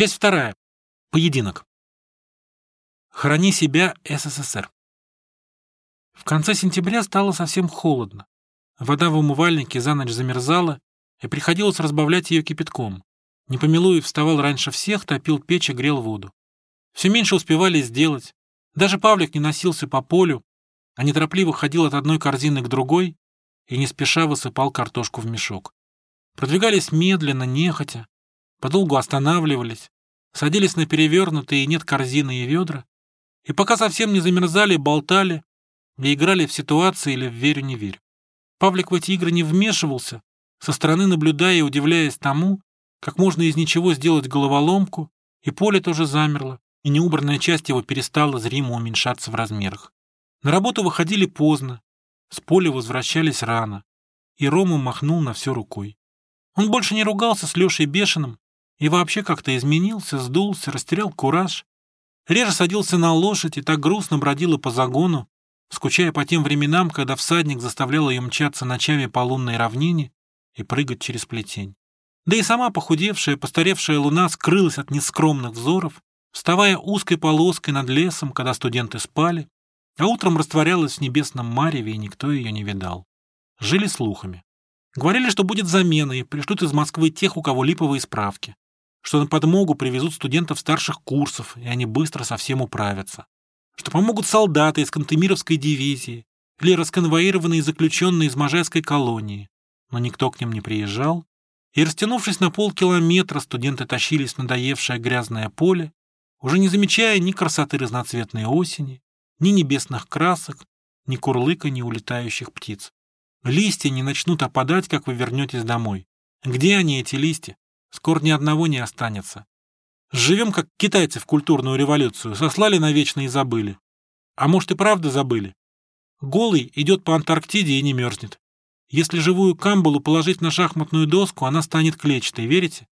Часть вторая. Поединок. Храни себя, СССР. В конце сентября стало совсем холодно. Вода в умывальнике за ночь замерзала, и приходилось разбавлять ее кипятком. Непомилуев вставал раньше всех, топил печь и грел воду. Все меньше успевали сделать. Даже Павлик не носился по полю, а неторопливо ходил от одной корзины к другой и не спеша высыпал картошку в мешок. Продвигались медленно, нехотя, подолгу останавливались, садились на перевернутые нет корзины и ведра, и пока совсем не замерзали, болтали и играли в ситуации или в верю не верю. Павлик в эти игры не вмешивался, со стороны наблюдая и удивляясь тому, как можно из ничего сделать головоломку, и поле тоже замерло, и неубранная часть его перестала зримо уменьшаться в размерах. На работу выходили поздно, с поля возвращались рано, и Рома махнул на все рукой. Он больше не ругался с Лешей Бешеным и вообще как-то изменился, сдулся, растерял кураж. Реже садился на лошадь и так грустно бродила по загону, скучая по тем временам, когда всадник заставлял ее мчаться ночами по лунной равнине и прыгать через плетень. Да и сама похудевшая, постаревшая луна скрылась от нескромных взоров, вставая узкой полоской над лесом, когда студенты спали, а утром растворялась в небесном мареве, и никто ее не видал. Жили слухами. Говорили, что будет замена, и пришлют из Москвы тех, у кого липовые справки, что на подмогу привезут студентов старших курсов, и они быстро совсем управятся, что помогут солдаты из Кантемировской дивизии или расконвоированные заключенные из Можайской колонии, но никто к ним не приезжал, и, растянувшись на полкилометра, студенты тащились в надоевшее грязное поле, уже не замечая ни красоты разноцветной осени, ни небесных красок, ни курлыка, ни улетающих птиц. Листья не начнут опадать, как вы вернетесь домой. Где они, эти листья? Скоро ни одного не останется. Живем, как китайцы в культурную революцию, сослали навечно и забыли. А может и правда забыли? Голый идет по Антарктиде и не мерзнет. Если живую камбалу положить на шахматную доску, она станет клетчатой, верите?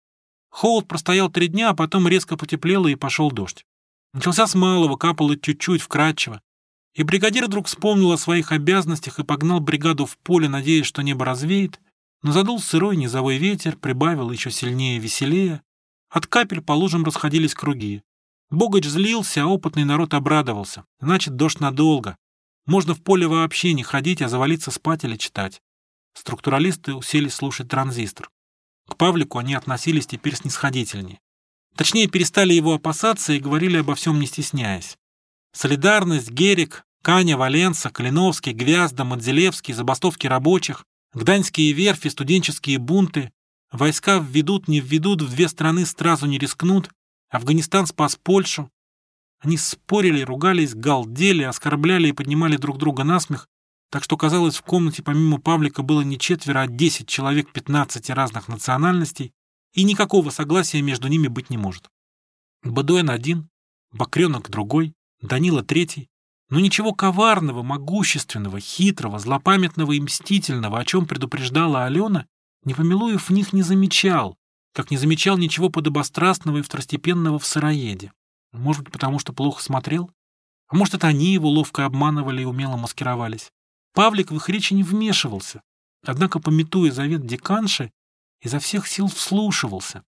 Холод простоял три дня, а потом резко потеплело и пошел дождь. Начался с малого, капало чуть-чуть, вкрадчиво. И бригадир вдруг вспомнил о своих обязанностях и погнал бригаду в поле, надеясь, что небо развеет, но задул сырой низовой ветер, прибавил еще сильнее веселее. От капель по лужам расходились круги. Богач злился, а опытный народ обрадовался. Значит, дождь надолго. Можно в поле вообще не ходить, а завалиться спать или читать. Структуралисты усели слушать транзистор. К Павлику они относились теперь снисходительнее. Точнее, перестали его опасаться и говорили обо всем не стесняясь. Солидарность, Герик, Каня, Валенса, Калиновский, Гвязда, Мадзелевский, забастовки рабочих, гданьские верфи, студенческие бунты. Войска введут, не введут, в две страны сразу не рискнут. Афганистан спас Польшу. Они спорили, ругались, галдели, оскорбляли и поднимали друг друга на смех, так что, казалось, в комнате помимо Павлика было не четверо, а десять человек пятнадцати разных национальностей, и никакого согласия между ними быть не может. Бадуэн один, Бакренок другой, Данила третий, но ничего коварного, могущественного, хитрого, злопамятного и мстительного, о чем предупреждала Алена, Непомилуев в них не замечал, как не замечал ничего подобострастного и второстепенного в сыроеде. Может быть, потому что плохо смотрел? А может, это они его ловко обманывали и умело маскировались? Павлик в их речи не вмешивался, однако, пометуя завет деканши, изо всех сил вслушивался.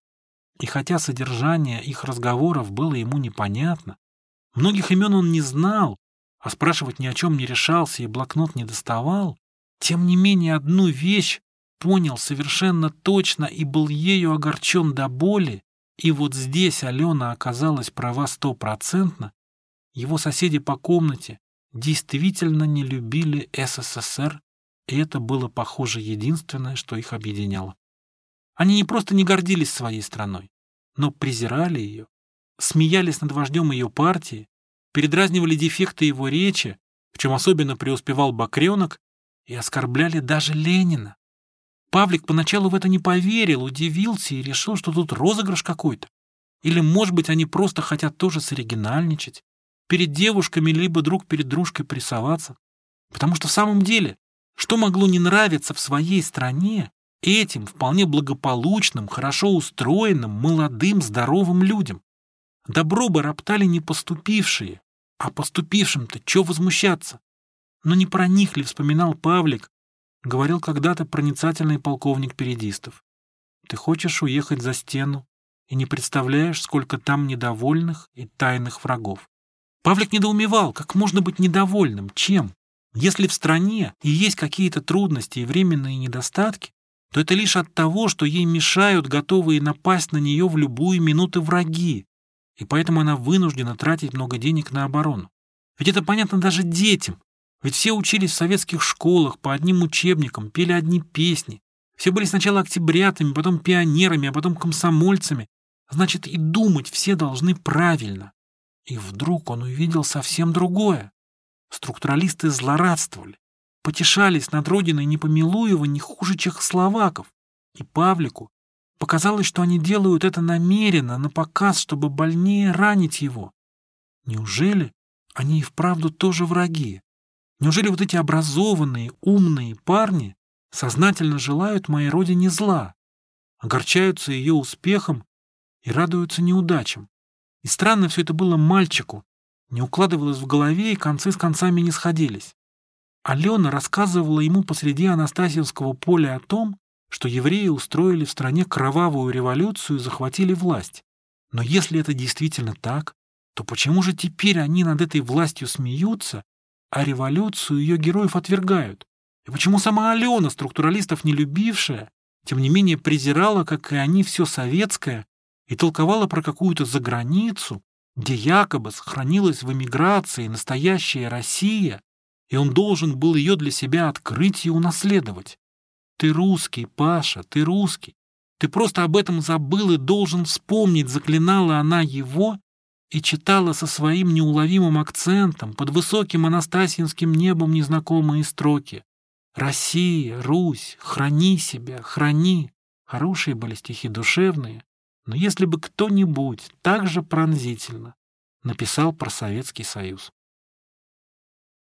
И хотя содержание их разговоров было ему непонятно, многих имен он не знал, а спрашивать ни о чем не решался и блокнот не доставал, тем не менее одну вещь понял совершенно точно и был ею огорчен до боли, и вот здесь Алена оказалась права стопроцентно, его соседи по комнате, действительно не любили СССР, и это было, похоже, единственное, что их объединяло. Они не просто не гордились своей страной, но презирали ее, смеялись над вождем ее партии, передразнивали дефекты его речи, в чем особенно преуспевал Бакренок, и оскорбляли даже Ленина. Павлик поначалу в это не поверил, удивился и решил, что тут розыгрыш какой-то. Или, может быть, они просто хотят тоже соригинальничать перед девушками, либо друг перед дружкой прессоваться. Потому что в самом деле, что могло не нравиться в своей стране этим вполне благополучным, хорошо устроенным, молодым, здоровым людям? Добро бы роптали не поступившие, а поступившим-то чё возмущаться? Но не про них ли вспоминал Павлик, говорил когда-то проницательный полковник Передистов. Ты хочешь уехать за стену и не представляешь, сколько там недовольных и тайных врагов. Павлик недоумевал, как можно быть недовольным, чем? Если в стране и есть какие-то трудности и временные недостатки, то это лишь от того, что ей мешают готовые напасть на нее в любую минуту враги, и поэтому она вынуждена тратить много денег на оборону. Ведь это понятно даже детям, ведь все учились в советских школах по одним учебникам, пели одни песни. Все были сначала октябрятами, потом пионерами, а потом комсомольцами. Значит, и думать все должны правильно. И вдруг он увидел совсем другое. Структуралисты злорадствовали, потешались над родиной Непомилуева не хуже чехословаков. И Павлику показалось, что они делают это намеренно, на показ, чтобы больнее ранить его. Неужели они и вправду тоже враги? Неужели вот эти образованные, умные парни сознательно желают моей родине зла, огорчаются ее успехом и радуются неудачам? И странно все это было мальчику, не укладывалось в голове и концы с концами не сходились. Алена рассказывала ему посреди Анастасьевского поля о том, что евреи устроили в стране кровавую революцию и захватили власть. Но если это действительно так, то почему же теперь они над этой властью смеются, а революцию ее героев отвергают? И почему сама Алена, структуралистов не любившая, тем не менее презирала, как и они, все советское и толковала про какую-то заграницу, где якобы сохранилась в эмиграции настоящая Россия, и он должен был ее для себя открыть и унаследовать. Ты русский, Паша, ты русский. Ты просто об этом забыл и должен вспомнить, заклинала она его и читала со своим неуловимым акцентом под высоким анастасинским небом незнакомые строки. «Россия, Русь, храни себя, храни». Хорошие были стихи душевные, но если бы кто-нибудь так же пронзительно написал про Советский Союз.